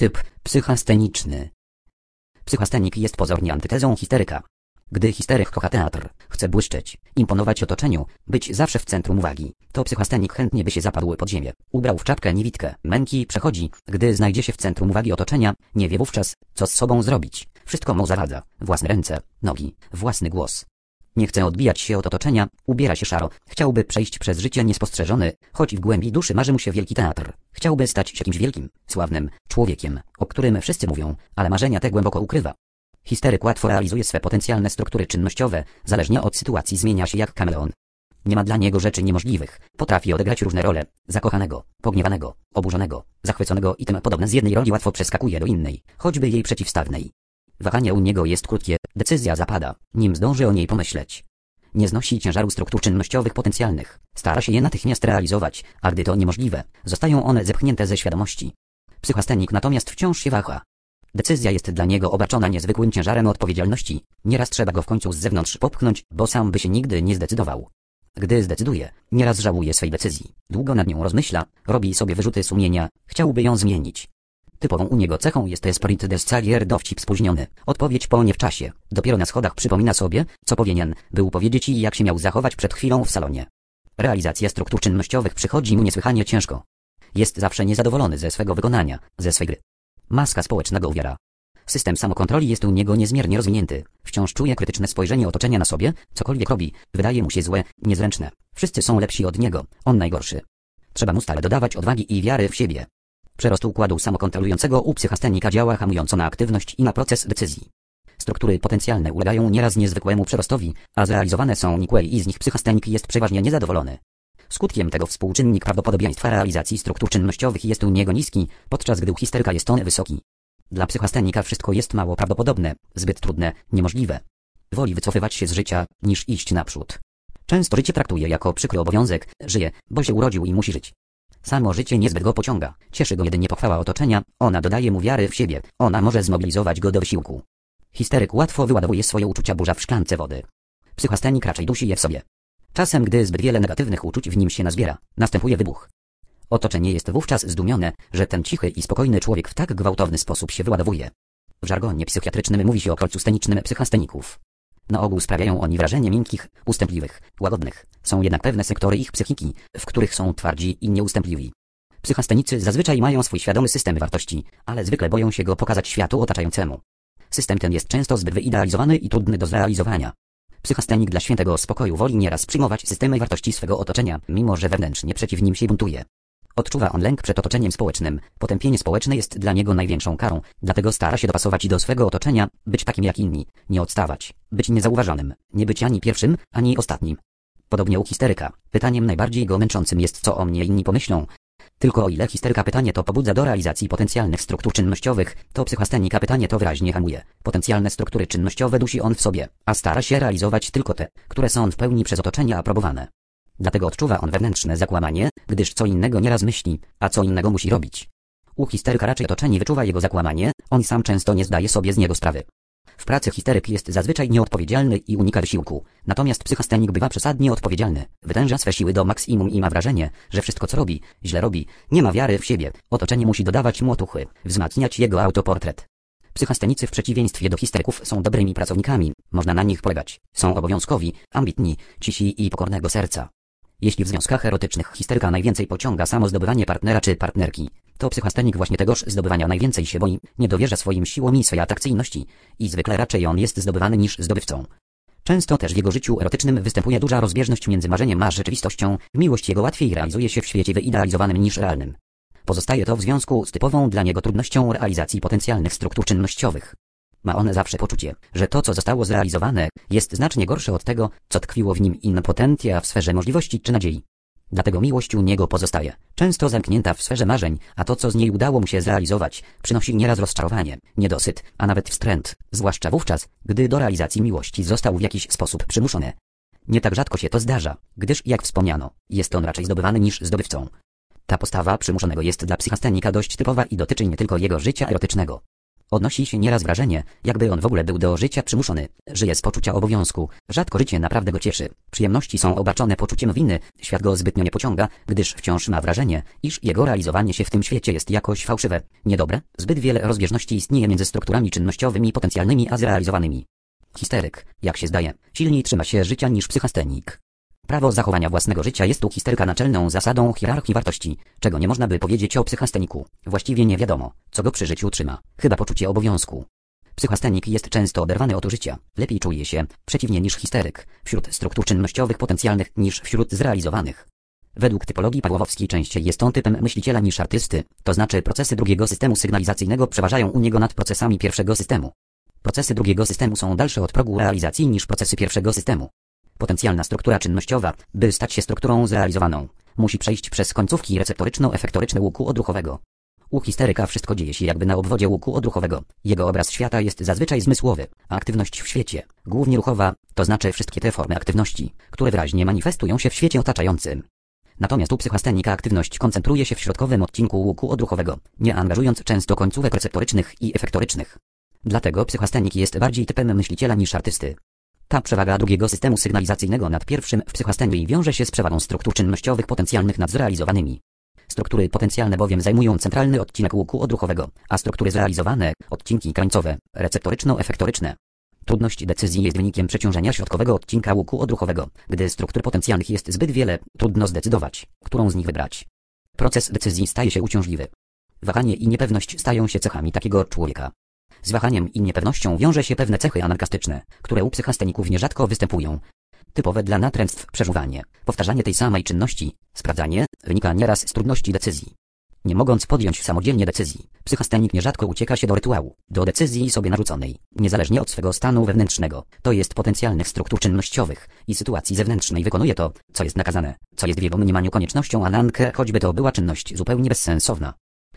Typ psychasteniczny. Psychastenik jest pozornie antytezą histeryka. Gdy histeryk kocha teatr, chce błyszczeć, imponować otoczeniu, być zawsze w centrum uwagi, to psychastenik chętnie by się zapadł pod ziemię. Ubrał w czapkę niewidkę, męki przechodzi, gdy znajdzie się w centrum uwagi otoczenia, nie wie wówczas, co z sobą zrobić. Wszystko mu zaradza. Własne ręce, nogi, własny głos. Nie chce odbijać się od otoczenia, ubiera się szaro, chciałby przejść przez życie niespostrzeżony, choć w głębi duszy marzy mu się wielki teatr. Chciałby stać się kimś wielkim, sławnym, człowiekiem, o którym wszyscy mówią, ale marzenia te głęboko ukrywa. Histeryk łatwo realizuje swe potencjalne struktury czynnościowe, zależnie od sytuacji zmienia się jak kameleon. Nie ma dla niego rzeczy niemożliwych. Potrafi odegrać różne role. Zakochanego, pogniewanego, oburzonego, zachwyconego i tym podobne z jednej roli łatwo przeskakuje do innej, choćby jej przeciwstawnej. Wahanie u niego jest krótkie, decyzja zapada, nim zdąży o niej pomyśleć. Nie znosi ciężaru struktur czynnościowych potencjalnych. Stara się je natychmiast realizować, a gdy to niemożliwe, zostają one zepchnięte ze świadomości. Psychastenik natomiast wciąż się waha. Decyzja jest dla niego obarczona niezwykłym ciężarem odpowiedzialności. Nieraz trzeba go w końcu z zewnątrz popchnąć, bo sam by się nigdy nie zdecydował. Gdy zdecyduje, nieraz żałuje swej decyzji. Długo nad nią rozmyśla, robi sobie wyrzuty sumienia, chciałby ją zmienić. Typową u niego cechą jest esprit descalier dowcip spóźniony. Odpowiedź po nie w czasie. Dopiero na schodach przypomina sobie, co powinien był powiedzieć i jak się miał zachować przed chwilą w salonie. Realizacja struktur czynnościowych przychodzi mu niesłychanie ciężko. Jest zawsze niezadowolony ze swego wykonania, ze swej gry. Maska społecznego uwiera. System samokontroli jest u niego niezmiernie rozwinięty. Wciąż czuje krytyczne spojrzenie otoczenia na sobie, cokolwiek robi, wydaje mu się złe, niezręczne. Wszyscy są lepsi od niego, on najgorszy. Trzeba mu stale dodawać odwagi i wiary w siebie. Przerost układu samokontrolującego u psychastenika działa hamująco na aktywność i na proces decyzji. Struktury potencjalne ulegają nieraz niezwykłemu przerostowi, a zrealizowane są nikłe i z nich psychastenik jest przeważnie niezadowolony. Skutkiem tego współczynnik prawdopodobieństwa realizacji struktur czynnościowych jest u niego niski, podczas gdy u histeryka jest on wysoki. Dla psychastenika wszystko jest mało prawdopodobne, zbyt trudne, niemożliwe. Woli wycofywać się z życia, niż iść naprzód. Często życie traktuje jako przykry obowiązek, żyje, bo się urodził i musi żyć. Samo życie niezbyt go pociąga, cieszy go jedynie pochwała otoczenia, ona dodaje mu wiary w siebie, ona może zmobilizować go do wysiłku. Histeryk łatwo wyładowuje swoje uczucia burza w szklance wody. Psychastenik raczej dusi je w sobie. Czasem, gdy zbyt wiele negatywnych uczuć w nim się nazbiera, następuje wybuch. Otoczenie jest wówczas zdumione, że ten cichy i spokojny człowiek w tak gwałtowny sposób się wyładowuje. W żargonie psychiatrycznym mówi się o kolcu stenicznym psychasteników. Na ogół sprawiają oni wrażenie miękkich, ustępliwych, łagodnych. Są jednak pewne sektory ich psychiki, w których są twardzi i nieustępliwi. Psychastenicy zazwyczaj mają swój świadomy system wartości, ale zwykle boją się go pokazać światu otaczającemu. System ten jest często zbyt wyidealizowany i trudny do zrealizowania. Psychastenik dla świętego spokoju woli nieraz przyjmować systemy wartości swego otoczenia, mimo że wewnętrznie przeciw nim się buntuje. Odczuwa on lęk przed otoczeniem społecznym. Potępienie społeczne jest dla niego największą karą, dlatego stara się dopasować do swego otoczenia, być takim jak inni, nie odstawać, być niezauważonym, nie być ani pierwszym, ani ostatnim. Podobnie u histeryka. Pytaniem najbardziej go męczącym jest co o mnie inni pomyślą. Tylko o ile histeryka pytanie to pobudza do realizacji potencjalnych struktur czynnościowych, to psychastenika pytanie to wyraźnie hamuje. Potencjalne struktury czynnościowe dusi on w sobie, a stara się realizować tylko te, które są w pełni przez otoczenie aprobowane. Dlatego odczuwa on wewnętrzne zakłamanie, gdyż co innego nieraz myśli, a co innego musi robić. U histeryka raczej otoczenie wyczuwa jego zakłamanie, on sam często nie zdaje sobie z niego sprawy. W pracy histeryk jest zazwyczaj nieodpowiedzialny i unika wysiłku, natomiast psychastenik bywa przesadnie odpowiedzialny, wytęża swe siły do maksimum i ma wrażenie, że wszystko co robi, źle robi, nie ma wiary w siebie, otoczenie musi dodawać mu otuchy, wzmacniać jego autoportret. Psychastenicy w przeciwieństwie do histeryków są dobrymi pracownikami, można na nich polegać, są obowiązkowi, ambitni, cisi i pokornego serca. Jeśli w związkach erotycznych histeryka najwięcej pociąga samo zdobywanie partnera czy partnerki, to psychastenik właśnie tegoż zdobywania najwięcej się boi, nie dowierza swoim siłom i swej atrakcyjności i zwykle raczej on jest zdobywany niż zdobywcą. Często też w jego życiu erotycznym występuje duża rozbieżność między marzeniem a rzeczywistością, miłość jego łatwiej realizuje się w świecie wyidealizowanym niż realnym. Pozostaje to w związku z typową dla niego trudnością realizacji potencjalnych struktur czynnościowych. Ma on zawsze poczucie, że to, co zostało zrealizowane, jest znacznie gorsze od tego, co tkwiło w nim in potentia w sferze możliwości czy nadziei. Dlatego miłość u niego pozostaje, często zamknięta w sferze marzeń, a to, co z niej udało mu się zrealizować, przynosi nieraz rozczarowanie, niedosyt, a nawet wstręt, zwłaszcza wówczas, gdy do realizacji miłości został w jakiś sposób przymuszony. Nie tak rzadko się to zdarza, gdyż, jak wspomniano, jest on raczej zdobywany niż zdobywcą. Ta postawa przymuszonego jest dla psychastenika dość typowa i dotyczy nie tylko jego życia erotycznego. Odnosi się nieraz wrażenie, jakby on w ogóle był do życia przymuszony. Żyje z poczucia obowiązku. Rzadko życie naprawdę go cieszy. Przyjemności są obarczone poczuciem winy. Świat go zbytnio nie pociąga, gdyż wciąż ma wrażenie, iż jego realizowanie się w tym świecie jest jakoś fałszywe, niedobre. Zbyt wiele rozbieżności istnieje między strukturami czynnościowymi potencjalnymi a zrealizowanymi. Histeryk, jak się zdaje, silniej trzyma się życia niż psychastenik. Prawo zachowania własnego życia jest u histeryka naczelną zasadą hierarchii wartości, czego nie można by powiedzieć o psychasteniku. Właściwie nie wiadomo, co go przy życiu trzyma, chyba poczucie obowiązku. Psychastenik jest często oderwany od życia, lepiej czuje się, przeciwnie niż histeryk, wśród struktur czynnościowych potencjalnych niż wśród zrealizowanych. Według typologii pawłowskiej częściej jest on typem myśliciela niż artysty, to znaczy procesy drugiego systemu sygnalizacyjnego przeważają u niego nad procesami pierwszego systemu. Procesy drugiego systemu są dalsze od progu realizacji niż procesy pierwszego systemu. Potencjalna struktura czynnościowa, by stać się strukturą zrealizowaną, musi przejść przez końcówki receptoryczno-efektoryczne łuku odruchowego. U histeryka wszystko dzieje się jakby na obwodzie łuku odruchowego. Jego obraz świata jest zazwyczaj zmysłowy, a aktywność w świecie, głównie ruchowa, to znaczy wszystkie te formy aktywności, które wyraźnie manifestują się w świecie otaczającym. Natomiast u psychastenika aktywność koncentruje się w środkowym odcinku łuku odruchowego, nie angażując często końcówek receptorycznych i efektorycznych. Dlatego psychastenik jest bardziej typem myśliciela niż artysty. Ta przewaga drugiego systemu sygnalizacyjnego nad pierwszym w psychastenii wiąże się z przewagą struktur czynnościowych potencjalnych nad zrealizowanymi. Struktury potencjalne bowiem zajmują centralny odcinek łuku odruchowego, a struktury zrealizowane, odcinki krańcowe, receptoryczno-efektoryczne. Trudność decyzji jest wynikiem przeciążenia środkowego odcinka łuku odruchowego. Gdy struktur potencjalnych jest zbyt wiele, trudno zdecydować, którą z nich wybrać. Proces decyzji staje się uciążliwy. Wahanie i niepewność stają się cechami takiego człowieka. Z wahaniem i niepewnością wiąże się pewne cechy anarkastyczne, które u psychasteników nierzadko występują. Typowe dla natręctw przeżuwanie, powtarzanie tej samej czynności, sprawdzanie, wynika nieraz z trudności decyzji. Nie mogąc podjąć samodzielnie decyzji, psychastenik nierzadko ucieka się do rytuału, do decyzji sobie narzuconej, niezależnie od swego stanu wewnętrznego, to jest potencjalnych struktur czynnościowych i sytuacji zewnętrznej wykonuje to, co jest nakazane, co jest w jego mniemaniu koniecznością, a nankę, choćby to była czynność zupełnie bezsensowna.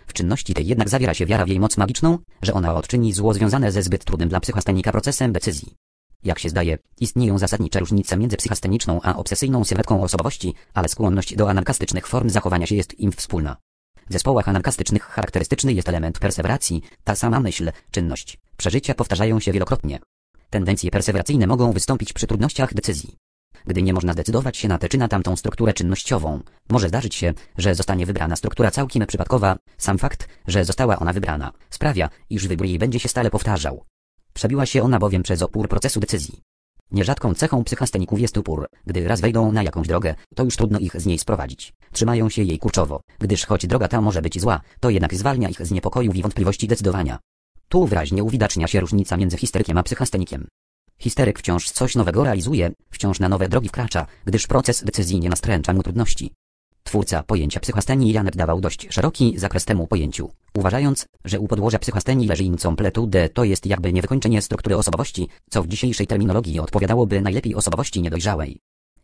W czynności tej jednak zawiera się wiara w jej moc magiczną, że ona odczyni zło związane ze zbyt trudnym dla psychastenika procesem decyzji. Jak się zdaje, istnieją zasadnicze różnice między psychasteniczną a obsesyjną sylwetką osobowości, ale skłonność do anarkastycznych form zachowania się jest im wspólna. W zespołach anarkastycznych charakterystyczny jest element perseweracji, ta sama myśl, czynność, przeżycia powtarzają się wielokrotnie. Tendencje perseweracyjne mogą wystąpić przy trudnościach decyzji. Gdy nie można zdecydować się na tę czy na tamtą strukturę czynnościową, może zdarzyć się, że zostanie wybrana struktura całkiem przypadkowa, sam fakt, że została ona wybrana, sprawia, iż wybór jej będzie się stale powtarzał. Przebiła się ona bowiem przez opór procesu decyzji. Nierzadką cechą psychasteników jest upór. Gdy raz wejdą na jakąś drogę, to już trudno ich z niej sprowadzić. Trzymają się jej kurczowo, gdyż choć droga ta może być zła, to jednak zwalnia ich z niepokojów i wątpliwości decydowania. Tu wyraźnie uwidacznia się różnica między histerykiem a psychastenikiem. Histeryk wciąż coś nowego realizuje, wciąż na nowe drogi wkracza, gdyż proces decyzji nie nastręcza mu trudności. Twórca pojęcia psychastenii Janet dawał dość szeroki zakres temu pojęciu, uważając, że u podłoża psychastenii leży incomplete de to jest jakby niewykończenie struktury osobowości, co w dzisiejszej terminologii odpowiadałoby najlepiej osobowości niedojrzałej.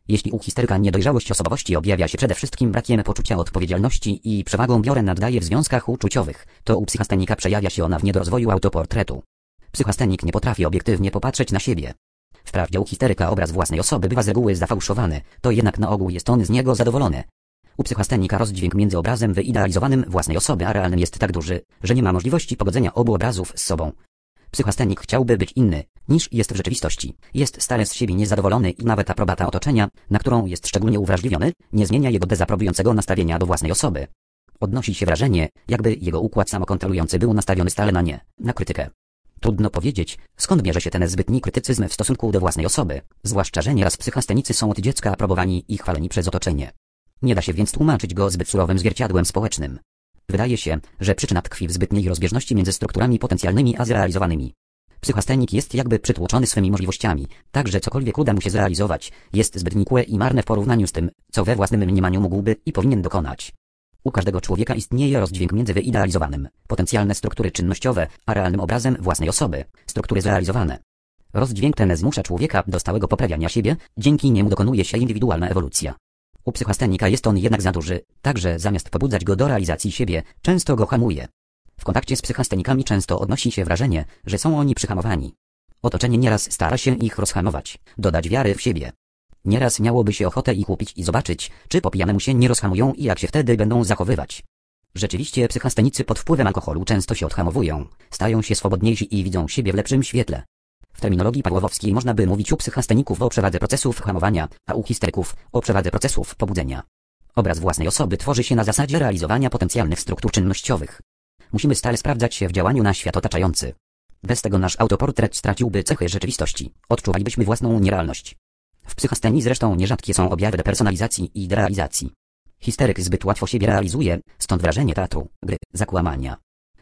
Jeśli u histeryka niedojrzałość osobowości objawia się przede wszystkim brakiem poczucia odpowiedzialności i przewagą biorę naddaje w związkach uczuciowych, to u psychastenika przejawia się ona w niedorozwoju autoportretu. Psychastenik nie potrafi obiektywnie popatrzeć na siebie. Wprawdzie u histeryka obraz własnej osoby bywa z reguły zafałszowany, to jednak na ogół jest on z niego zadowolony. U psychastenika rozdźwięk między obrazem wyidealizowanym własnej osoby a realnym jest tak duży, że nie ma możliwości pogodzenia obu obrazów z sobą. Psychastenik chciałby być inny, niż jest w rzeczywistości. Jest stale z siebie niezadowolony i nawet aprobata otoczenia, na którą jest szczególnie uwrażliwiony, nie zmienia jego dezaprobującego nastawienia do własnej osoby. Odnosi się wrażenie, jakby jego układ samokontrolujący był nastawiony stale na nie, na krytykę. Trudno powiedzieć, skąd bierze się ten zbytni krytycyzm w stosunku do własnej osoby, zwłaszcza, że nieraz psychastenicy są od dziecka aprobowani i chwaleni przez otoczenie. Nie da się więc tłumaczyć go zbyt surowym zwierciadłem społecznym. Wydaje się, że przyczyna tkwi w zbytniej rozbieżności między strukturami potencjalnymi a zrealizowanymi. Psychastenik jest jakby przytłoczony swymi możliwościami, tak że cokolwiek uda mu się zrealizować, jest zbyt nikłe i marne w porównaniu z tym, co we własnym mniemaniu mógłby i powinien dokonać. U każdego człowieka istnieje rozdźwięk między wyidealizowanym, potencjalne struktury czynnościowe, a realnym obrazem własnej osoby, struktury zrealizowane. Rozdźwięk ten zmusza człowieka do stałego poprawiania siebie, dzięki niemu dokonuje się indywidualna ewolucja. U psychastenika jest on jednak za duży, także zamiast pobudzać go do realizacji siebie, często go hamuje. W kontakcie z psychastenikami często odnosi się wrażenie, że są oni przyhamowani. Otoczenie nieraz stara się ich rozhamować, dodać wiary w siebie. Nieraz miałoby się ochotę ich łupić i zobaczyć, czy po pijanemu się nie rozhamują i jak się wtedy będą zachowywać. Rzeczywiście psychastenicy pod wpływem alkoholu często się odhamowują, stają się swobodniejsi i widzą siebie w lepszym świetle. W terminologii pawłowskiej można by mówić u psychasteników o przewadze procesów hamowania, a u histeryków o przewadze procesów pobudzenia. Obraz własnej osoby tworzy się na zasadzie realizowania potencjalnych struktur czynnościowych. Musimy stale sprawdzać się w działaniu na świat otaczający. Bez tego nasz autoportret straciłby cechy rzeczywistości, odczuwalibyśmy własną nierealność. W psychostenii zresztą nierzadkie są objawy depersonalizacji i derealizacji. Histeryk zbyt łatwo siebie realizuje, stąd wrażenie teatru, gry, zakłamania.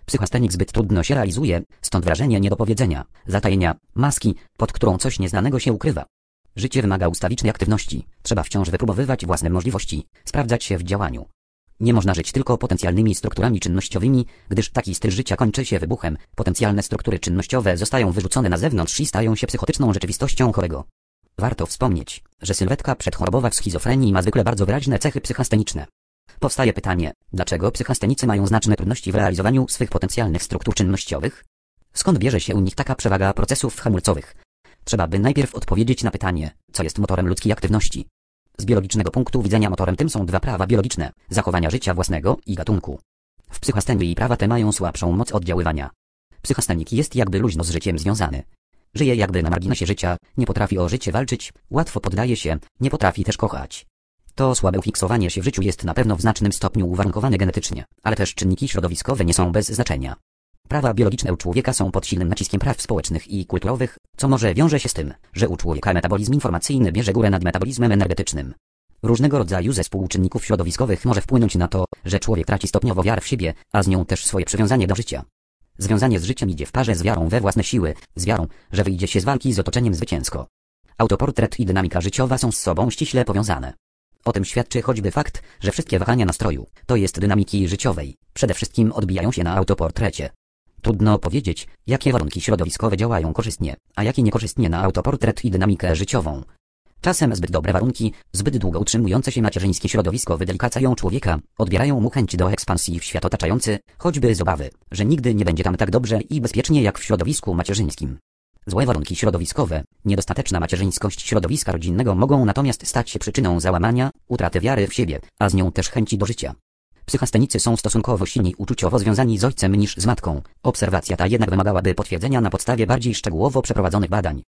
Psychostenik zbyt trudno się realizuje, stąd wrażenie niedopowiedzenia, zatajenia, maski, pod którą coś nieznanego się ukrywa. Życie wymaga ustawicznej aktywności, trzeba wciąż wypróbowywać własne możliwości, sprawdzać się w działaniu. Nie można żyć tylko potencjalnymi strukturami czynnościowymi, gdyż taki styl życia kończy się wybuchem, potencjalne struktury czynnościowe zostają wyrzucone na zewnątrz i stają się psychotyczną rzeczywistością chorego. Warto wspomnieć, że sylwetka przedchorobowa w schizofrenii ma zwykle bardzo wyraźne cechy psychasteniczne. Powstaje pytanie, dlaczego psychastenicy mają znaczne trudności w realizowaniu swych potencjalnych struktur czynnościowych? Skąd bierze się u nich taka przewaga procesów hamulcowych? Trzeba by najpierw odpowiedzieć na pytanie, co jest motorem ludzkiej aktywności. Z biologicznego punktu widzenia motorem tym są dwa prawa biologiczne, zachowania życia własnego i gatunku. W psychastenii prawa te mają słabszą moc oddziaływania. Psychastenik jest jakby luźno z życiem związany. Żyje jakby na marginesie życia, nie potrafi o życie walczyć, łatwo poddaje się, nie potrafi też kochać. To słabe ufiksowanie się w życiu jest na pewno w znacznym stopniu uwarunkowane genetycznie, ale też czynniki środowiskowe nie są bez znaczenia. Prawa biologiczne u człowieka są pod silnym naciskiem praw społecznych i kulturowych, co może wiąże się z tym, że u człowieka metabolizm informacyjny bierze górę nad metabolizmem energetycznym. Różnego rodzaju zespół czynników środowiskowych może wpłynąć na to, że człowiek traci stopniowo wiarę w siebie, a z nią też swoje przywiązanie do życia. Związanie z życiem idzie w parze z wiarą we własne siły, z wiarą, że wyjdzie się z walki z otoczeniem zwycięsko. Autoportret i dynamika życiowa są z sobą ściśle powiązane. O tym świadczy choćby fakt, że wszystkie wahania nastroju, to jest dynamiki życiowej, przede wszystkim odbijają się na autoportrecie. Trudno powiedzieć, jakie warunki środowiskowe działają korzystnie, a jakie niekorzystnie na autoportret i dynamikę życiową. Czasem zbyt dobre warunki, zbyt długo utrzymujące się macierzyńskie środowisko wydelicacają człowieka, odbierają mu chęć do ekspansji w świat otaczający, choćby z obawy, że nigdy nie będzie tam tak dobrze i bezpiecznie jak w środowisku macierzyńskim. Złe warunki środowiskowe, niedostateczna macierzyńskość środowiska rodzinnego mogą natomiast stać się przyczyną załamania, utraty wiary w siebie, a z nią też chęci do życia. Psychastenicy są stosunkowo silniej uczuciowo związani z ojcem niż z matką. Obserwacja ta jednak wymagałaby potwierdzenia na podstawie bardziej szczegółowo przeprowadzonych badań.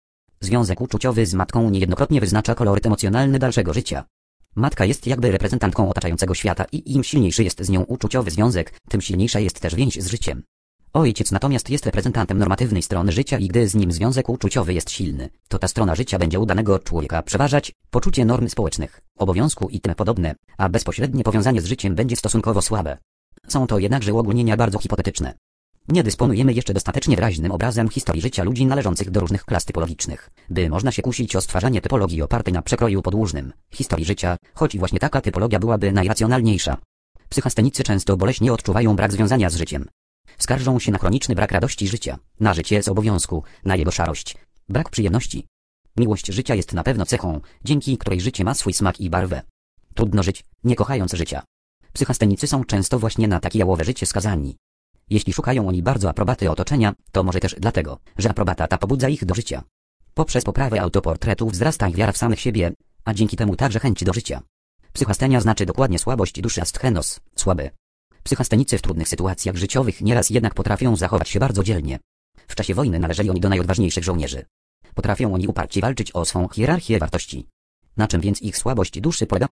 Związek uczuciowy z matką niejednokrotnie wyznacza koloryt emocjonalny dalszego życia. Matka jest jakby reprezentantką otaczającego świata i im silniejszy jest z nią uczuciowy związek, tym silniejsza jest też więź z życiem. Ojciec natomiast jest reprezentantem normatywnej strony życia i gdy z nim związek uczuciowy jest silny, to ta strona życia będzie u danego człowieka przeważać, poczucie norm społecznych, obowiązku i tym podobne, a bezpośrednie powiązanie z życiem będzie stosunkowo słabe. Są to jednakże uogólnienia bardzo hipotetyczne. Nie dysponujemy jeszcze dostatecznie wyraźnym obrazem historii życia ludzi należących do różnych klas typologicznych, by można się kusić o stwarzanie typologii opartej na przekroju podłużnym, historii życia, choć i właśnie taka typologia byłaby najracjonalniejsza. Psychastenicy często boleśnie odczuwają brak związania z życiem. Skarżą się na chroniczny brak radości życia, na życie z obowiązku, na jego szarość, brak przyjemności. Miłość życia jest na pewno cechą, dzięki której życie ma swój smak i barwę. Trudno żyć, nie kochając życia. Psychastenicy są często właśnie na takie jałowe życie skazani. Jeśli szukają oni bardzo aprobaty otoczenia, to może też dlatego, że aprobata ta pobudza ich do życia. Poprzez poprawę autoportretu wzrasta ich wiara w samych siebie, a dzięki temu także chęć do życia. Psychastenia znaczy dokładnie słabość duszy astchenos, słaby. Psychastenicy w trudnych sytuacjach życiowych nieraz jednak potrafią zachować się bardzo dzielnie. W czasie wojny należeli oni do najodważniejszych żołnierzy. Potrafią oni uparcie walczyć o swą hierarchię wartości. Na czym więc ich słabość duszy polega?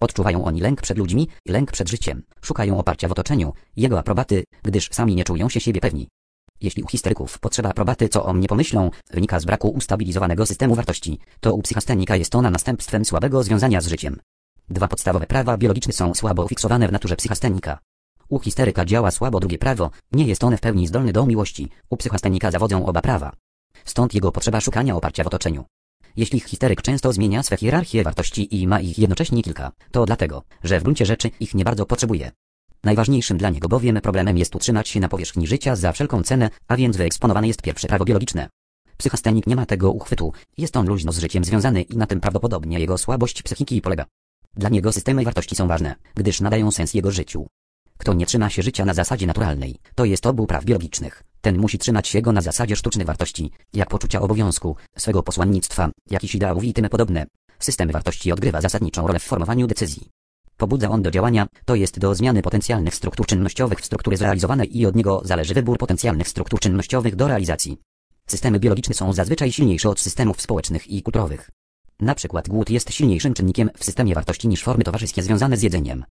Odczuwają oni lęk przed ludźmi, lęk przed życiem, szukają oparcia w otoczeniu, jego aprobaty, gdyż sami nie czują się siebie pewni. Jeśli u histeryków potrzeba aprobaty, co o mnie pomyślą, wynika z braku ustabilizowanego systemu wartości, to u psychastenika jest ona następstwem słabego związania z życiem. Dwa podstawowe prawa biologiczne są słabo ufiksowane w naturze psychastenika. U histeryka działa słabo drugie prawo, nie jest one w pełni zdolne do miłości, u psychastenika zawodzą oba prawa. Stąd jego potrzeba szukania oparcia w otoczeniu. Jeśli histeryk często zmienia swe hierarchie wartości i ma ich jednocześnie kilka, to dlatego, że w gruncie rzeczy ich nie bardzo potrzebuje. Najważniejszym dla niego bowiem problemem jest utrzymać się na powierzchni życia za wszelką cenę, a więc wyeksponowane jest pierwsze prawo biologiczne. Psychastenik nie ma tego uchwytu, jest on luźno z życiem związany i na tym prawdopodobnie jego słabość psychiki polega. Dla niego systemy wartości są ważne, gdyż nadają sens jego życiu. Kto nie trzyma się życia na zasadzie naturalnej, to jest obu praw biologicznych. Ten musi trzymać się go na zasadzie sztucznych wartości, jak poczucia obowiązku, swego posłannictwa, jakichś ideałów i tym podobne. System wartości odgrywa zasadniczą rolę w formowaniu decyzji. Pobudza on do działania, to jest do zmiany potencjalnych struktur czynnościowych w struktury zrealizowane i od niego zależy wybór potencjalnych struktur czynnościowych do realizacji. Systemy biologiczne są zazwyczaj silniejsze od systemów społecznych i kulturowych. Na przykład głód jest silniejszym czynnikiem w systemie wartości niż formy towarzyskie związane z jedzeniem.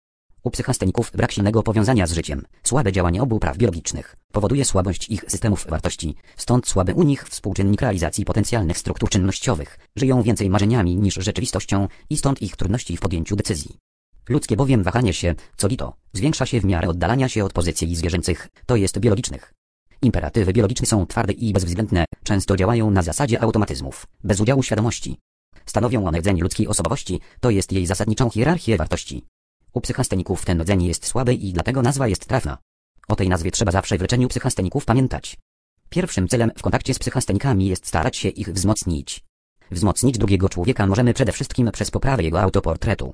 U brak silnego powiązania z życiem, słabe działanie obu praw biologicznych, powoduje słabość ich systemów wartości, stąd słaby u nich współczynnik realizacji potencjalnych struktur czynnościowych, żyją więcej marzeniami niż rzeczywistością i stąd ich trudności w podjęciu decyzji. Ludzkie bowiem wahanie się, co lito, zwiększa się w miarę oddalania się od pozycji zwierzęcych, to jest biologicznych. Imperatywy biologiczne są twarde i bezwzględne, często działają na zasadzie automatyzmów, bez udziału świadomości. Stanowią one rdzeń ludzkiej osobowości, to jest jej zasadniczą hierarchię wartości. U psychasteników ten rdzeń jest słaby i dlatego nazwa jest trafna. O tej nazwie trzeba zawsze w leczeniu psychasteników pamiętać. Pierwszym celem w kontakcie z psychastenikami jest starać się ich wzmocnić. Wzmocnić drugiego człowieka możemy przede wszystkim przez poprawę jego autoportretu.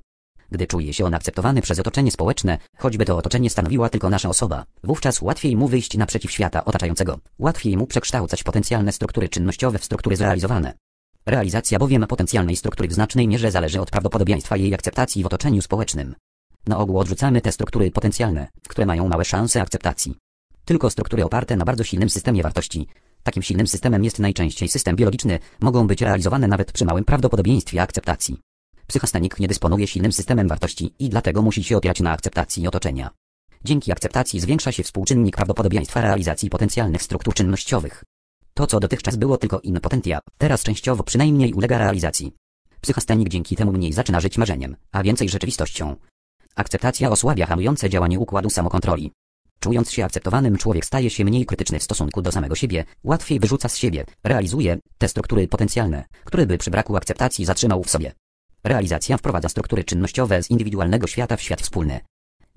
Gdy czuje się on akceptowany przez otoczenie społeczne, choćby to otoczenie stanowiła tylko nasza osoba, wówczas łatwiej mu wyjść naprzeciw świata otaczającego, łatwiej mu przekształcać potencjalne struktury czynnościowe w struktury zrealizowane. Realizacja bowiem potencjalnej struktury w znacznej mierze zależy od prawdopodobieństwa jej akceptacji w otoczeniu społecznym. Na ogół odrzucamy te struktury potencjalne, które mają małe szanse akceptacji. Tylko struktury oparte na bardzo silnym systemie wartości. Takim silnym systemem jest najczęściej system biologiczny, mogą być realizowane nawet przy małym prawdopodobieństwie akceptacji. Psychastanik nie dysponuje silnym systemem wartości i dlatego musi się opierać na akceptacji otoczenia. Dzięki akceptacji zwiększa się współczynnik prawdopodobieństwa realizacji potencjalnych struktur czynnościowych. To, co dotychczas było tylko impotentia, teraz częściowo przynajmniej ulega realizacji. Psychastanik dzięki temu mniej zaczyna żyć marzeniem, a więcej rzeczywistością. Akceptacja osłabia hamujące działanie układu samokontroli. Czując się akceptowanym człowiek staje się mniej krytyczny w stosunku do samego siebie, łatwiej wyrzuca z siebie, realizuje te struktury potencjalne, które by przy braku akceptacji zatrzymał w sobie. Realizacja wprowadza struktury czynnościowe z indywidualnego świata w świat wspólny.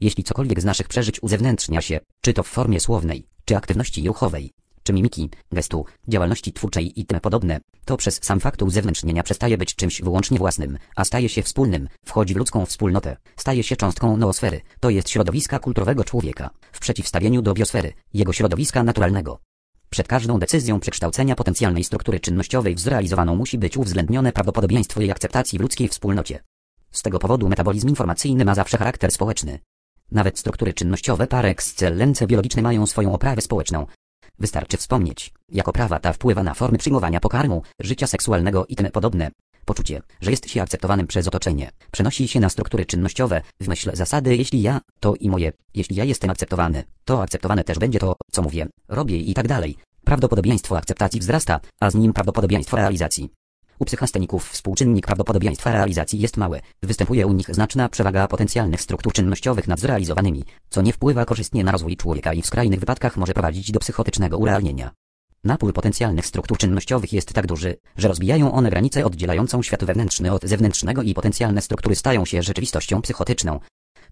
Jeśli cokolwiek z naszych przeżyć uzewnętrznia się, czy to w formie słownej, czy aktywności ruchowej, czy mimiki, gestu, działalności twórczej i tym podobne, to przez sam fakt uzewnętrznienia przestaje być czymś wyłącznie własnym, a staje się wspólnym, wchodzi w ludzką wspólnotę, staje się cząstką noosfery, to jest środowiska kulturowego człowieka, w przeciwstawieniu do biosfery, jego środowiska naturalnego. Przed każdą decyzją przekształcenia potencjalnej struktury czynnościowej w zrealizowaną musi być uwzględnione prawdopodobieństwo jej akceptacji w ludzkiej wspólnocie. Z tego powodu metabolizm informacyjny ma zawsze charakter społeczny. Nawet struktury czynnościowe par excellence biologiczne mają swoją oprawę społeczną, Wystarczy wspomnieć, jak oprawa ta wpływa na formy przyjmowania pokarmu, życia seksualnego i tym podobne. Poczucie, że jest się akceptowanym przez otoczenie, przenosi się na struktury czynnościowe, w myśl zasady jeśli ja, to i moje, jeśli ja jestem akceptowany, to akceptowane też będzie to, co mówię, robię i tak dalej. Prawdopodobieństwo akceptacji wzrasta, a z nim prawdopodobieństwo realizacji. U psychasteników współczynnik prawdopodobieństwa realizacji jest mały. Występuje u nich znaczna przewaga potencjalnych struktur czynnościowych nad zrealizowanymi, co nie wpływa korzystnie na rozwój człowieka i w skrajnych wypadkach może prowadzić do psychotycznego urealnienia. Napór potencjalnych struktur czynnościowych jest tak duży, że rozbijają one granicę oddzielającą świat wewnętrzny od zewnętrznego i potencjalne struktury stają się rzeczywistością psychotyczną.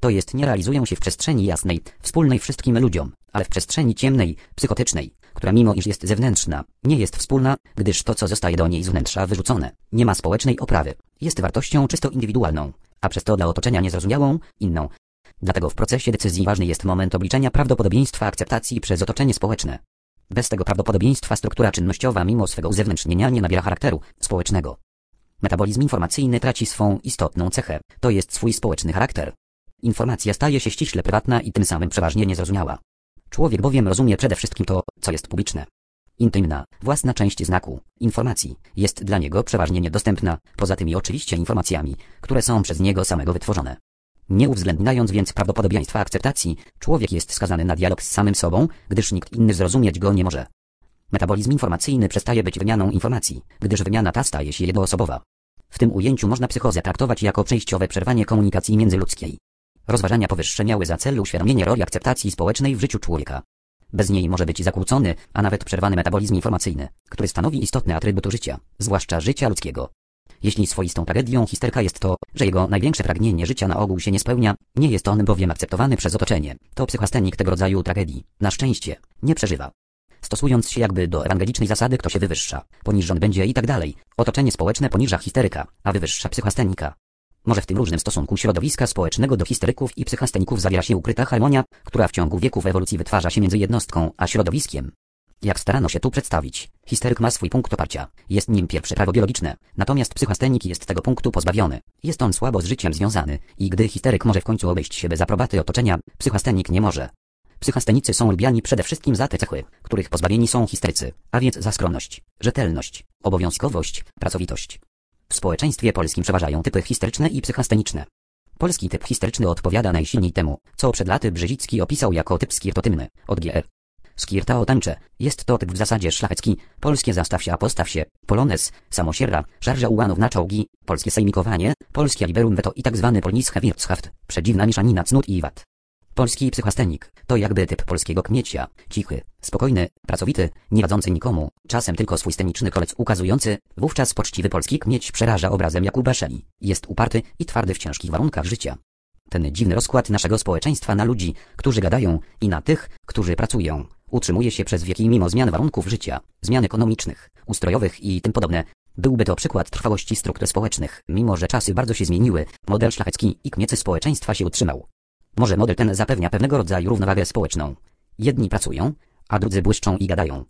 To jest nie realizują się w przestrzeni jasnej, wspólnej wszystkim ludziom, ale w przestrzeni ciemnej, psychotycznej, która mimo iż jest zewnętrzna, nie jest wspólna, gdyż to co zostaje do niej z wnętrza wyrzucone, nie ma społecznej oprawy, jest wartością czysto indywidualną, a przez to dla otoczenia niezrozumiałą, inną. Dlatego w procesie decyzji ważny jest moment obliczenia prawdopodobieństwa akceptacji przez otoczenie społeczne. Bez tego prawdopodobieństwa struktura czynnościowa mimo swego uzewnętrznienia nie nabiera charakteru społecznego. Metabolizm informacyjny traci swą istotną cechę, to jest swój społeczny charakter. Informacja staje się ściśle prywatna i tym samym przeważnie niezrozumiała. Człowiek bowiem rozumie przede wszystkim to, co jest publiczne. Intymna, własna część znaku, informacji, jest dla niego przeważnie niedostępna, poza tymi oczywiście informacjami, które są przez niego samego wytworzone. Nie uwzględniając więc prawdopodobieństwa akceptacji, człowiek jest skazany na dialog z samym sobą, gdyż nikt inny zrozumieć go nie może. Metabolizm informacyjny przestaje być wymianą informacji, gdyż wymiana ta staje się jednoosobowa. W tym ujęciu można psychozę traktować jako przejściowe przerwanie komunikacji międzyludzkiej. Rozważania powyższe miały za cel uświadomienie roli akceptacji społecznej w życiu człowieka. Bez niej może być zakłócony, a nawet przerwany metabolizm informacyjny, który stanowi istotny atrybut życia, zwłaszcza życia ludzkiego. Jeśli swoistą tragedią histerka jest to, że jego największe pragnienie życia na ogół się nie spełnia, nie jest on bowiem akceptowany przez otoczenie, to psychastenik tego rodzaju tragedii, na szczęście, nie przeżywa. Stosując się jakby do ewangelicznej zasady kto się wywyższa, poniżon będzie i tak dalej, otoczenie społeczne poniża histeryka, a wywyższa psychastenika. Może w tym różnym stosunku środowiska społecznego do histeryków i psychasteników zawiera się ukryta harmonia, która w ciągu wieków ewolucji wytwarza się między jednostką a środowiskiem. Jak starano się tu przedstawić, histeryk ma swój punkt oparcia, jest nim pierwsze prawo biologiczne, natomiast psychastenik jest tego punktu pozbawiony. Jest on słabo z życiem związany i gdy histeryk może w końcu obejść się bez aprobaty otoczenia, psychastenik nie może. Psychastenicy są lubiani przede wszystkim za te cechy, których pozbawieni są histerycy, a więc za skromność, rzetelność, obowiązkowość, pracowitość. W społeczeństwie polskim przeważają typy histeryczne i psychasteniczne. Polski typ histeryczny odpowiada najsilniej temu, co przed laty Brzezicki opisał jako typ skirtotymny, od GR. Skirta o tańcze. Jest to typ w zasadzie szlachecki, polskie zastaw się a postaw się, polones, samosierra, szarża ułanów na czołgi, polskie sejmikowanie, polskie liberum veto i tak zwany Wirtschaft, przedziwna mieszanina cnót i wad. Polski psychastenik to jakby typ polskiego kmiecia, cichy, spokojny, pracowity, nie wadzący nikomu, czasem tylko swój sceniczny kolec ukazujący, wówczas poczciwy polski kmieć przeraża obrazem Jakuba Szeli, jest uparty i twardy w ciężkich warunkach życia. Ten dziwny rozkład naszego społeczeństwa na ludzi, którzy gadają, i na tych, którzy pracują, utrzymuje się przez wieki mimo zmian warunków życia, zmian ekonomicznych, ustrojowych i tym podobne. Byłby to przykład trwałości struktur społecznych, mimo że czasy bardzo się zmieniły, model szlachecki i kmiecy społeczeństwa się utrzymał. Może model ten zapewnia pewnego rodzaju równowagę społeczną. Jedni pracują, a drudzy błyszczą i gadają.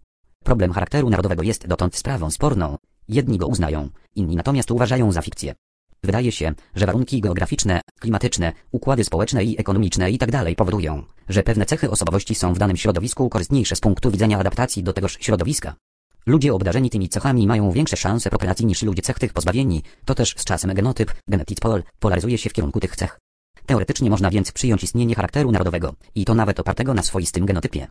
Problem charakteru narodowego jest dotąd sprawą sporną. Jedni go uznają, inni natomiast uważają za fikcję. Wydaje się, że warunki geograficzne, klimatyczne, układy społeczne i ekonomiczne itd. Tak powodują, że pewne cechy osobowości są w danym środowisku korzystniejsze z punktu widzenia adaptacji do tegoż środowiska. Ludzie obdarzeni tymi cechami mają większe szanse prokreacji niż ludzie cech tych pozbawieni, to też z czasem genotyp, genetic pol, polaryzuje się w kierunku tych cech. Teoretycznie można więc przyjąć istnienie charakteru narodowego, i to nawet opartego na swoistym genotypie.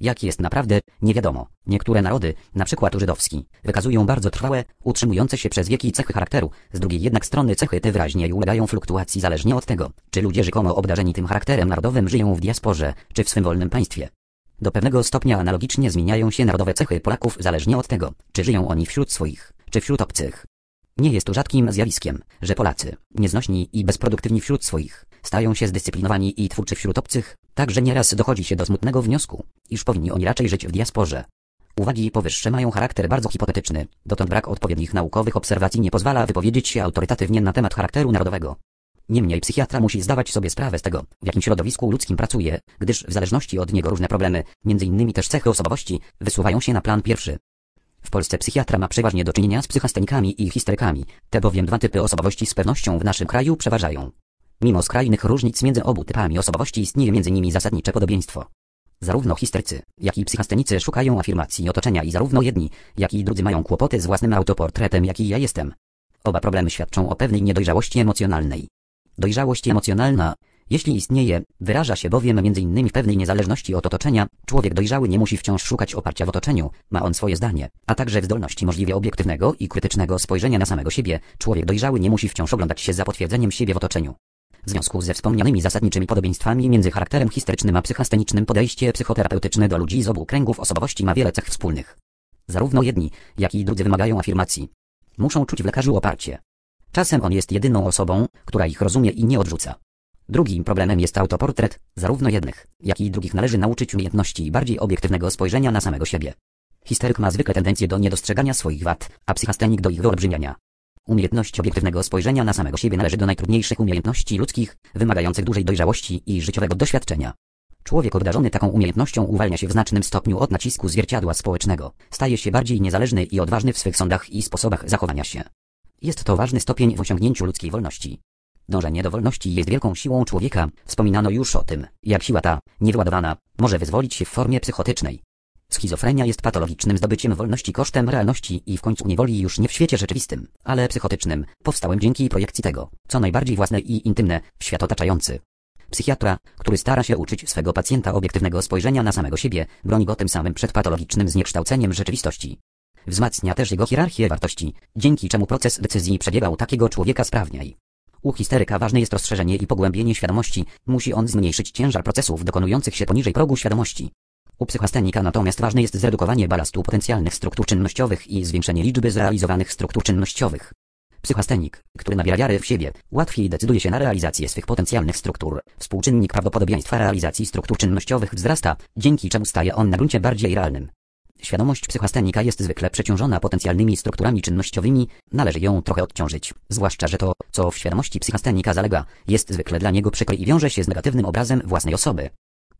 Jak jest naprawdę, nie wiadomo. Niektóre narody, na przykład żydowski, wykazują bardzo trwałe, utrzymujące się przez wieki cechy charakteru, z drugiej jednak strony cechy te wyraźnie ulegają fluktuacji zależnie od tego, czy ludzie rzekomo obdarzeni tym charakterem narodowym żyją w diasporze, czy w swym wolnym państwie. Do pewnego stopnia analogicznie zmieniają się narodowe cechy Polaków zależnie od tego, czy żyją oni wśród swoich, czy wśród obcych. Nie jest to rzadkim zjawiskiem, że Polacy, nieznośni i bezproduktywni wśród swoich, stają się zdyscyplinowani i twórczy wśród obcych, także nieraz dochodzi się do smutnego wniosku, iż powinni oni raczej żyć w diasporze. Uwagi powyższe mają charakter bardzo hipotetyczny, dotąd brak odpowiednich naukowych obserwacji nie pozwala wypowiedzieć się autorytatywnie na temat charakteru narodowego. Niemniej psychiatra musi zdawać sobie sprawę z tego, w jakim środowisku ludzkim pracuje, gdyż w zależności od niego różne problemy, innymi też cechy osobowości, wysuwają się na plan pierwszy. W Polsce psychiatra ma przeważnie do czynienia z psychastenikami i histerykami, te bowiem dwa typy osobowości z pewnością w naszym kraju przeważają. Mimo skrajnych różnic między obu typami osobowości istnieje między nimi zasadnicze podobieństwo. Zarówno histerycy, jak i psychastenicy szukają afirmacji otoczenia i zarówno jedni, jak i drudzy mają kłopoty z własnym autoportretem, jaki ja jestem. Oba problemy świadczą o pewnej niedojrzałości emocjonalnej. Dojrzałość emocjonalna, jeśli istnieje, wyraża się bowiem m.in. w pewnej niezależności od otoczenia, człowiek dojrzały nie musi wciąż szukać oparcia w otoczeniu, ma on swoje zdanie, a także w zdolności możliwie obiektywnego i krytycznego spojrzenia na samego siebie, człowiek dojrzały nie musi wciąż oglądać się za potwierdzeniem siebie w otoczeniu. W związku ze wspomnianymi zasadniczymi podobieństwami między charakterem histerycznym a psychastenicznym podejście psychoterapeutyczne do ludzi z obu kręgów osobowości ma wiele cech wspólnych. Zarówno jedni, jak i drudzy wymagają afirmacji. Muszą czuć w lekarzu oparcie. Czasem on jest jedyną osobą, która ich rozumie i nie odrzuca. Drugim problemem jest autoportret, zarówno jednych, jak i drugich należy nauczyć umiejętności bardziej obiektywnego spojrzenia na samego siebie. Histeryk ma zwykle tendencję do niedostrzegania swoich wad, a psychastenik do ich wyolbrzymiania. Umiejętność obiektywnego spojrzenia na samego siebie należy do najtrudniejszych umiejętności ludzkich, wymagających dużej dojrzałości i życiowego doświadczenia. Człowiek obdarzony taką umiejętnością uwalnia się w znacznym stopniu od nacisku zwierciadła społecznego, staje się bardziej niezależny i odważny w swych sądach i sposobach zachowania się. Jest to ważny stopień w osiągnięciu ludzkiej wolności. Dążenie do wolności jest wielką siłą człowieka, wspominano już o tym, jak siła ta, niewyładowana, może wyzwolić się w formie psychotycznej. Schizofrenia jest patologicznym zdobyciem wolności kosztem realności i w końcu niewoli już nie w świecie rzeczywistym, ale psychotycznym, powstałym dzięki projekcji tego, co najbardziej własne i intymne, w świat otaczający. Psychiatra, który stara się uczyć swego pacjenta obiektywnego spojrzenia na samego siebie, broni go tym samym przed patologicznym zniekształceniem rzeczywistości. Wzmacnia też jego hierarchię wartości, dzięki czemu proces decyzji przebiegał takiego człowieka sprawniej. U histeryka ważne jest rozszerzenie i pogłębienie świadomości, musi on zmniejszyć ciężar procesów dokonujących się poniżej progu świadomości. U psychastenika natomiast ważne jest zredukowanie balastu potencjalnych struktur czynnościowych i zwiększenie liczby zrealizowanych struktur czynnościowych. Psychastenik, który nabiera wiary w siebie, łatwiej decyduje się na realizację swych potencjalnych struktur. Współczynnik prawdopodobieństwa realizacji struktur czynnościowych wzrasta, dzięki czemu staje on na gruncie bardziej realnym. Świadomość psychastenika jest zwykle przeciążona potencjalnymi strukturami czynnościowymi, należy ją trochę odciążyć, zwłaszcza, że to, co w świadomości psychastenika zalega, jest zwykle dla niego przykre i wiąże się z negatywnym obrazem własnej osoby.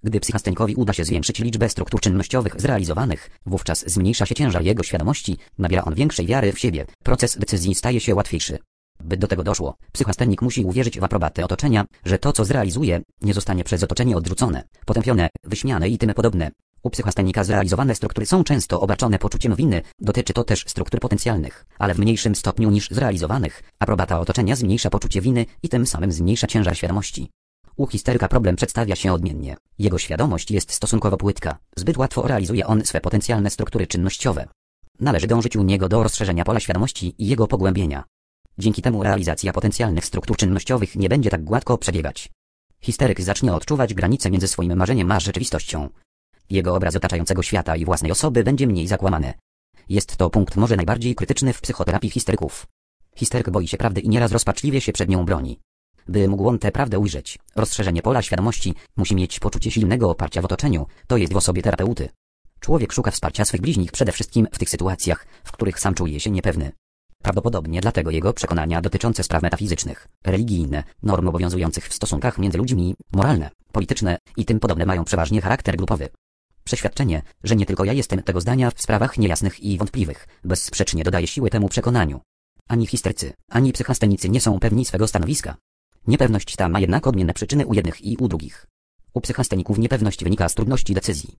Gdy psychastenikowi uda się zwiększyć liczbę struktur czynnościowych zrealizowanych, wówczas zmniejsza się ciężar jego świadomości, nabiera on większej wiary w siebie, proces decyzji staje się łatwiejszy. By do tego doszło, psychastenik musi uwierzyć w aprobatę otoczenia, że to co zrealizuje, nie zostanie przez otoczenie odrzucone, potępione, wyśmiane i tym podobne. U psychastenika zrealizowane struktury są często obarczone poczuciem winy, dotyczy to też struktur potencjalnych, ale w mniejszym stopniu niż zrealizowanych. Aprobata otoczenia zmniejsza poczucie winy i tym samym zmniejsza ciężar świadomości. U histeryka problem przedstawia się odmiennie. Jego świadomość jest stosunkowo płytka, zbyt łatwo realizuje on swe potencjalne struktury czynnościowe. Należy dążyć u niego do rozszerzenia pola świadomości i jego pogłębienia. Dzięki temu realizacja potencjalnych struktur czynnościowych nie będzie tak gładko przebiegać. Histeryk zacznie odczuwać granice między swoim marzeniem a rzeczywistością. Jego obraz otaczającego świata i własnej osoby będzie mniej zakłamany. Jest to punkt może najbardziej krytyczny w psychoterapii histeryków. Histeryk boi się prawdy i nieraz rozpaczliwie się przed nią broni. By mógł on tę prawdę ujrzeć, rozszerzenie pola świadomości, musi mieć poczucie silnego oparcia w otoczeniu, to jest w osobie terapeuty. Człowiek szuka wsparcia swych bliźnich przede wszystkim w tych sytuacjach, w których sam czuje się niepewny. Prawdopodobnie dlatego jego przekonania dotyczące spraw metafizycznych, religijne, norm obowiązujących w stosunkach między ludźmi, moralne, polityczne i tym podobne mają przeważnie charakter grupowy. Przeświadczenie, że nie tylko ja jestem tego zdania w sprawach niejasnych i wątpliwych, bezsprzecznie dodaje siły temu przekonaniu. Ani histerycy, ani psychastenicy nie są pewni swego stanowiska. Niepewność ta ma jednak odmienne przyczyny u jednych i u drugich. U psychasteników niepewność wynika z trudności decyzji.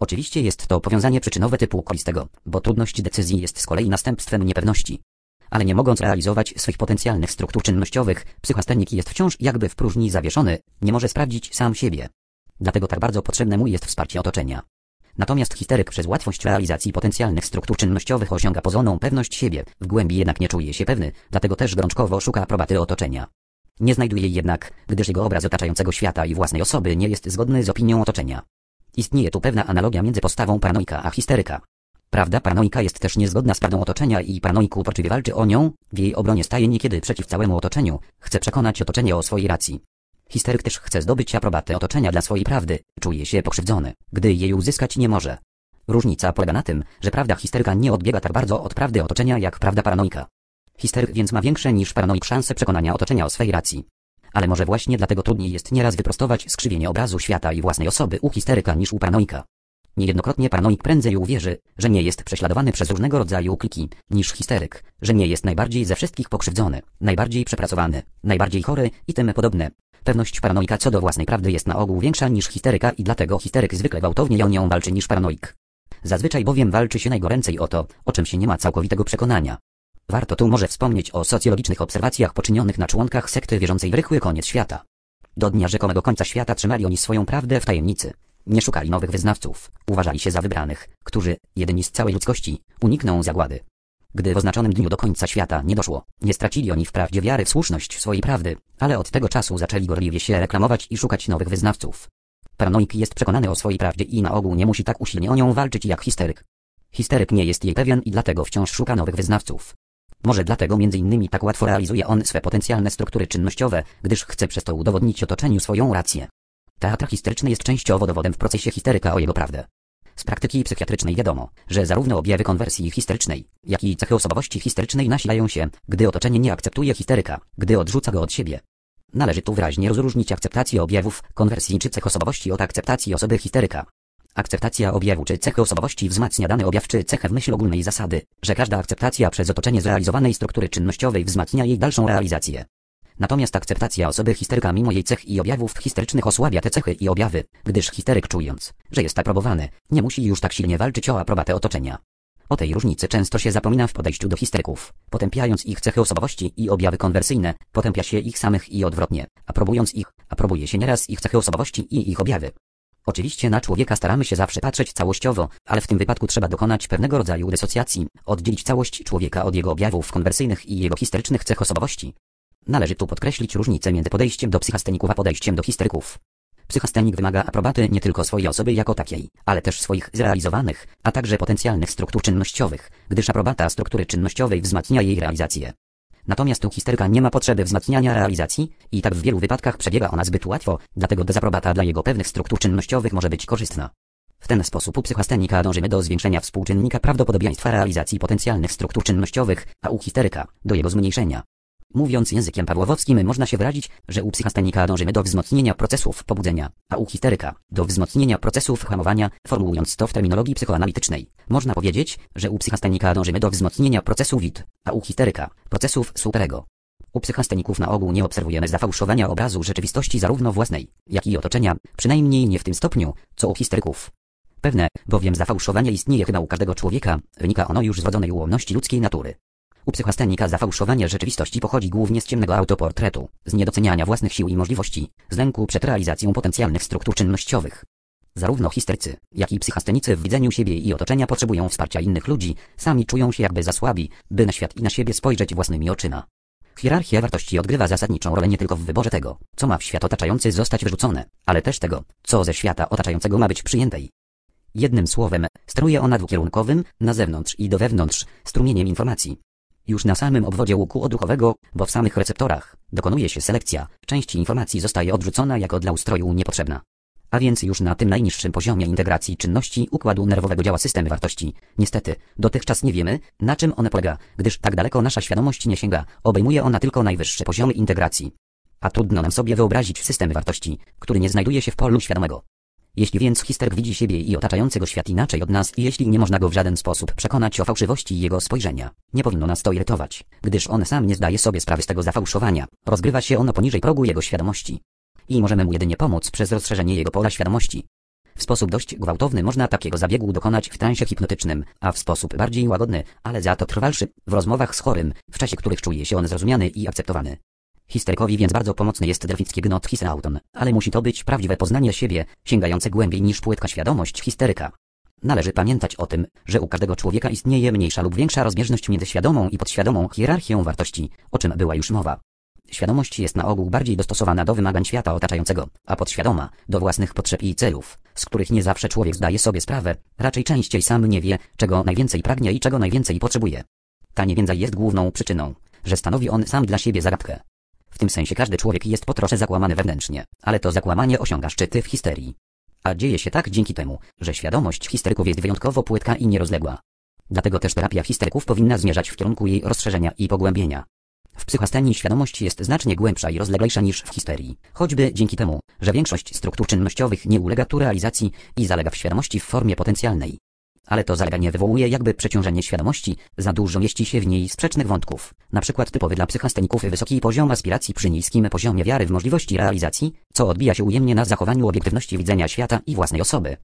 Oczywiście jest to powiązanie przyczynowe typu kolistego, bo trudność decyzji jest z kolei następstwem niepewności. Ale nie mogąc realizować swych potencjalnych struktur czynnościowych, psychastenik jest wciąż jakby w próżni zawieszony, nie może sprawdzić sam siebie. Dlatego tak bardzo potrzebne mu jest wsparcie otoczenia. Natomiast histeryk przez łatwość realizacji potencjalnych struktur czynnościowych osiąga pozorną pewność siebie, w głębi jednak nie czuje się pewny, dlatego też gorączkowo szuka aprobaty otoczenia. Nie znajduje jej jednak, gdyż jego obraz otaczającego świata i własnej osoby nie jest zgodny z opinią otoczenia. Istnieje tu pewna analogia między postawą paranoika a histeryka. Prawda paranoika jest też niezgodna z prawdą otoczenia i paranoik uporczywie walczy o nią, w jej obronie staje niekiedy przeciw całemu otoczeniu, chce przekonać otoczenie o swojej racji. Histeryk też chce zdobyć aprobatę otoczenia dla swojej prawdy, czuje się pokrzywdzony, gdy jej uzyskać nie może. Różnica polega na tym, że prawda histeryka nie odbiega tak bardzo od prawdy otoczenia jak prawda paranoika. Histeryk więc ma większe niż paranoik szanse przekonania otoczenia o swej racji. Ale może właśnie dlatego trudniej jest nieraz wyprostować skrzywienie obrazu świata i własnej osoby u histeryka niż u paranoika. Niejednokrotnie paranoik prędzej uwierzy, że nie jest prześladowany przez różnego rodzaju kliki, niż histeryk, że nie jest najbardziej ze wszystkich pokrzywdzony, najbardziej przepracowany, najbardziej chory i tym podobne. Pewność paranoika co do własnej prawdy jest na ogół większa niż histeryka i dlatego histeryk zwykle gwałtowniej o nią walczy niż paranoik. Zazwyczaj bowiem walczy się najgoręcej o to, o czym się nie ma całkowitego przekonania. Warto tu może wspomnieć o socjologicznych obserwacjach poczynionych na członkach sekty wierzącej w rychły koniec świata. Do dnia rzekomego końca świata trzymali oni swoją prawdę w tajemnicy. Nie szukali nowych wyznawców, uważali się za wybranych, którzy, jedyni z całej ludzkości, unikną zagłady. Gdy w oznaczonym dniu do końca świata nie doszło, nie stracili oni wprawdzie wiary w słuszność swojej prawdy, ale od tego czasu zaczęli gorliwie się reklamować i szukać nowych wyznawców. Paranoik jest przekonany o swojej prawdzie i na ogół nie musi tak usilnie o nią walczyć jak histeryk. Histeryk nie jest jej pewien i dlatego wciąż szuka nowych wyznawców. Może dlatego między innymi tak łatwo realizuje on swe potencjalne struktury czynnościowe, gdyż chce przez to udowodnić otoczeniu swoją rację. Teatr historyczny jest częściowo dowodem w procesie histeryka o jego prawdę. Z praktyki psychiatrycznej wiadomo, że zarówno objawy konwersji historycznej, jak i cechy osobowości historycznej nasilają się, gdy otoczenie nie akceptuje histeryka, gdy odrzuca go od siebie. Należy tu wyraźnie rozróżnić akceptację objawów konwersji czy cech osobowości od akceptacji osoby histeryka. Akceptacja objawu czy cechy osobowości wzmacnia dany objaw czy cechę w myśl ogólnej zasady, że każda akceptacja przez otoczenie zrealizowanej struktury czynnościowej wzmacnia jej dalszą realizację. Natomiast akceptacja osoby histeryka mimo jej cech i objawów histerycznych osłabia te cechy i objawy, gdyż histeryk czując, że jest aprobowany, nie musi już tak silnie walczyć o aprobatę otoczenia. O tej różnicy często się zapomina w podejściu do histeryków. Potępiając ich cechy osobowości i objawy konwersyjne, potępia się ich samych i odwrotnie. Aprobując ich, aprobuje się nieraz ich cechy osobowości i ich objawy. Oczywiście na człowieka staramy się zawsze patrzeć całościowo, ale w tym wypadku trzeba dokonać pewnego rodzaju dysocjacji, oddzielić całość człowieka od jego objawów konwersyjnych i jego historycznych cech osobowości. Należy tu podkreślić różnicę między podejściem do psychasteników a podejściem do histeryków. Psychastenik wymaga aprobaty nie tylko swojej osoby jako takiej, ale też swoich zrealizowanych, a także potencjalnych struktur czynnościowych, gdyż aprobata struktury czynnościowej wzmacnia jej realizację. Natomiast u histeryka nie ma potrzeby wzmacniania realizacji i tak w wielu wypadkach przebiega ona zbyt łatwo, dlatego dezaprobata dla jego pewnych struktur czynnościowych może być korzystna. W ten sposób u psychastenika dążymy do zwiększenia współczynnika prawdopodobieństwa realizacji potencjalnych struktur czynnościowych, a u histeryka do jego zmniejszenia. Mówiąc językiem pawłowowskim można się wyrazić, że u psychastenika dążymy do wzmocnienia procesów pobudzenia, a u histeryka do wzmocnienia procesów hamowania, formułując to w terminologii psychoanalitycznej. Można powiedzieć, że u psychastenika dążymy do wzmocnienia procesu wid, a u histeryka procesów superego. U psychasteników na ogół nie obserwujemy zafałszowania obrazu rzeczywistości zarówno własnej, jak i otoczenia, przynajmniej nie w tym stopniu, co u histeryków. Pewne, bowiem zafałszowanie istnieje chyba u każdego człowieka, wynika ono już z wrodzonej ułomności ludzkiej natury. U psychastenika zafałszowanie rzeczywistości pochodzi głównie z ciemnego autoportretu, z niedoceniania własnych sił i możliwości, z lęku przed realizacją potencjalnych struktur czynnościowych. Zarówno histerycy, jak i psychastenicy w widzeniu siebie i otoczenia potrzebują wsparcia innych ludzi, sami czują się jakby za słabi, by na świat i na siebie spojrzeć własnymi oczyma. Hierarchia wartości odgrywa zasadniczą rolę nie tylko w wyborze tego, co ma w świat otaczający zostać wyrzucone, ale też tego, co ze świata otaczającego ma być przyjęte. Jednym słowem, steruje ona dwukierunkowym, na zewnątrz i do wewnątrz, strumieniem informacji. Już na samym obwodzie łuku odruchowego, bo w samych receptorach, dokonuje się selekcja, część informacji zostaje odrzucona jako dla ustroju niepotrzebna. A więc już na tym najniższym poziomie integracji czynności układu nerwowego działa system wartości. Niestety, dotychczas nie wiemy, na czym one polega, gdyż tak daleko nasza świadomość nie sięga, obejmuje ona tylko najwyższe poziomy integracji. A trudno nam sobie wyobrazić system wartości, który nie znajduje się w polu świadomego. Jeśli więc histeryk widzi siebie i otaczającego świat inaczej od nas i jeśli nie można go w żaden sposób przekonać o fałszywości jego spojrzenia, nie powinno nas to irytować, gdyż on sam nie zdaje sobie sprawy z tego zafałszowania, rozgrywa się ono poniżej progu jego świadomości. I możemy mu jedynie pomóc przez rozszerzenie jego pola świadomości. W sposób dość gwałtowny można takiego zabiegu dokonać w transie hipnotycznym, a w sposób bardziej łagodny, ale za to trwalszy, w rozmowach z chorym, w czasie których czuje się on zrozumiany i akceptowany. Histerykowi więc bardzo pomocny jest delficki gnot hisauton, ale musi to być prawdziwe poznanie siebie, sięgające głębiej niż płytka świadomość histeryka. Należy pamiętać o tym, że u każdego człowieka istnieje mniejsza lub większa rozbieżność między świadomą i podświadomą hierarchią wartości, o czym była już mowa. Świadomość jest na ogół bardziej dostosowana do wymagań świata otaczającego, a podświadoma do własnych potrzeb i celów, z których nie zawsze człowiek zdaje sobie sprawę, raczej częściej sam nie wie, czego najwięcej pragnie i czego najwięcej potrzebuje. Ta niewiedza jest główną przyczyną, że stanowi on sam dla siebie zagadkę. W tym sensie każdy człowiek jest po trosze zakłamany wewnętrznie, ale to zakłamanie osiąga szczyty w histerii. A dzieje się tak dzięki temu, że świadomość histeryków jest wyjątkowo płytka i nierozległa. Dlatego też terapia histeryków powinna zmierzać w kierunku jej rozszerzenia i pogłębienia. W psychastanii świadomość jest znacznie głębsza i rozleglejsza niż w histerii, choćby dzięki temu, że większość struktur czynnościowych nie ulega tu realizacji i zalega w świadomości w formie potencjalnej ale to zaleganie wywołuje jakby przeciążenie świadomości, za dużo mieści się w niej sprzecznych wątków, na przykład typowy dla psychasteników wysoki poziom aspiracji przy niskim poziomie wiary w możliwości realizacji, co odbija się ujemnie na zachowaniu obiektywności widzenia świata i własnej osoby.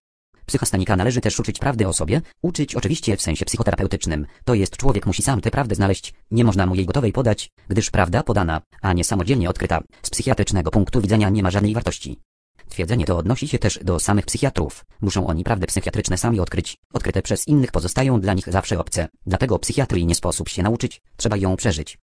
Psychastanika należy też uczyć prawdy o sobie, uczyć oczywiście w sensie psychoterapeutycznym, to jest człowiek musi sam tę prawdę znaleźć, nie można mu jej gotowej podać, gdyż prawda podana, a nie samodzielnie odkryta, z psychiatrycznego punktu widzenia nie ma żadnej wartości. Twierdzenie to odnosi się też do samych psychiatrów. Muszą oni prawdy psychiatryczne sami odkryć. Odkryte przez innych pozostają dla nich zawsze obce. Dlatego psychiatrii nie sposób się nauczyć, trzeba ją przeżyć.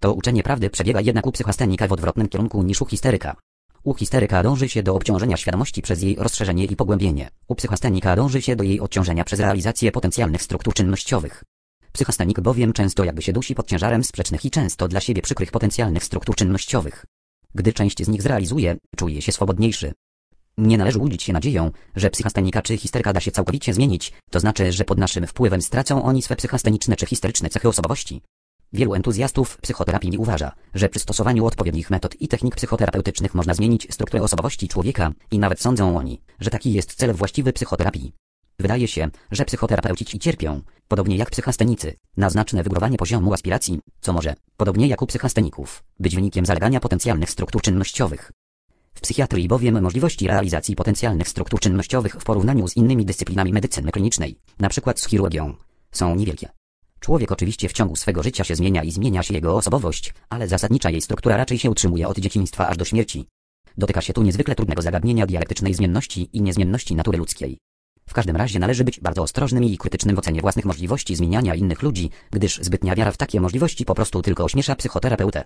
To uczenie prawdy przebiega jednak u psychastenika w odwrotnym kierunku niż u histeryka. U histeryka dąży się do obciążenia świadomości przez jej rozszerzenie i pogłębienie. U psychastenika dąży się do jej odciążenia przez realizację potencjalnych struktur czynnościowych. Psychastenik bowiem często jakby się dusi pod ciężarem sprzecznych i często dla siebie przykrych potencjalnych struktur czynnościowych. Gdy część z nich zrealizuje, czuje się swobodniejszy. Nie należy łudzić się nadzieją, że psychastenika czy histerka da się całkowicie zmienić, to znaczy, że pod naszym wpływem stracą oni swe psychasteniczne czy histeryczne cechy osobowości. Wielu entuzjastów psychoterapii uważa, że przy stosowaniu odpowiednich metod i technik psychoterapeutycznych można zmienić strukturę osobowości człowieka i nawet sądzą oni, że taki jest cel właściwy psychoterapii. Wydaje się, że psychoterapeuci ci cierpią, podobnie jak psychastenicy, na znaczne wygórowanie poziomu aspiracji, co może, podobnie jak u psychasteników, być wynikiem zalegania potencjalnych struktur czynnościowych. W psychiatrii bowiem możliwości realizacji potencjalnych struktur czynnościowych w porównaniu z innymi dyscyplinami medycyny klinicznej, np. z chirurgią, są niewielkie. Człowiek oczywiście w ciągu swego życia się zmienia i zmienia się jego osobowość, ale zasadnicza jej struktura raczej się utrzymuje od dzieciństwa aż do śmierci. Dotyka się tu niezwykle trudnego zagadnienia dialektycznej zmienności i niezmienności natury ludzkiej. W każdym razie należy być bardzo ostrożnym i krytycznym w ocenie własnych możliwości zmieniania innych ludzi, gdyż zbytnia wiara w takie możliwości po prostu tylko ośmiesza psychoterapeutę.